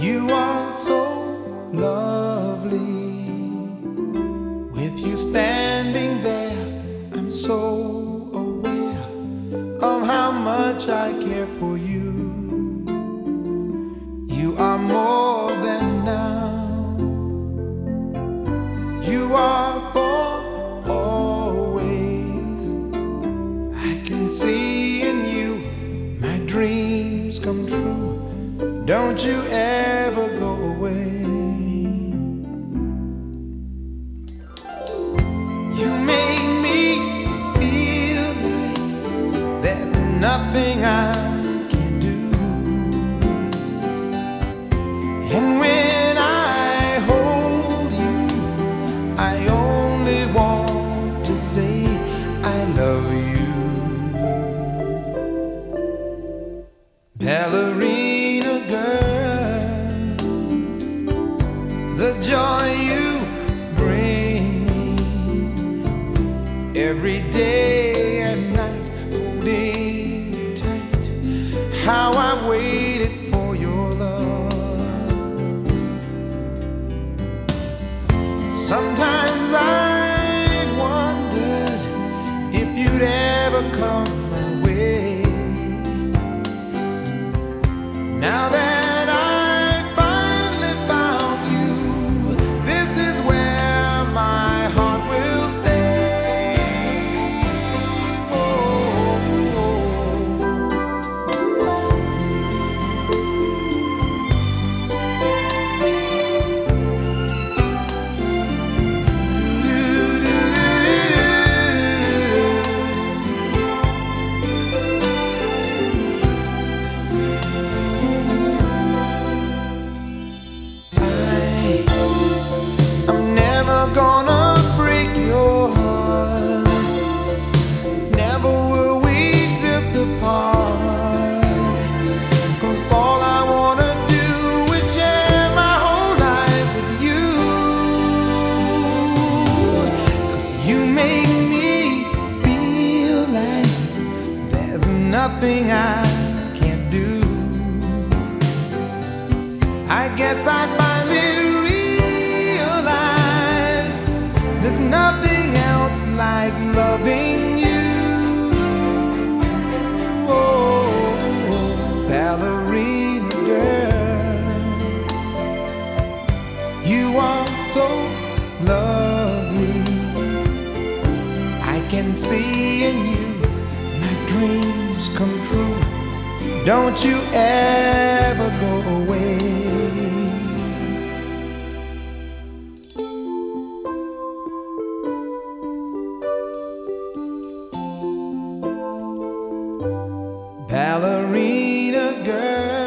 You are so lovely. With you standing there, I'm so aware of how much I care for you. You are more than now. You are for always. I can see in you my dreams come true. Don't you ever nothing I can do. And when I hold you, I only want to say I love you. Ballerina girl, the joy you bring me every day How I've waited nothing I can't do. I guess I finally realized there's nothing else like loving you. Oh, ballerina girl, you are so lovely. I can see in you my dreams dreams come true. Don't you ever go away. Ballerina girl.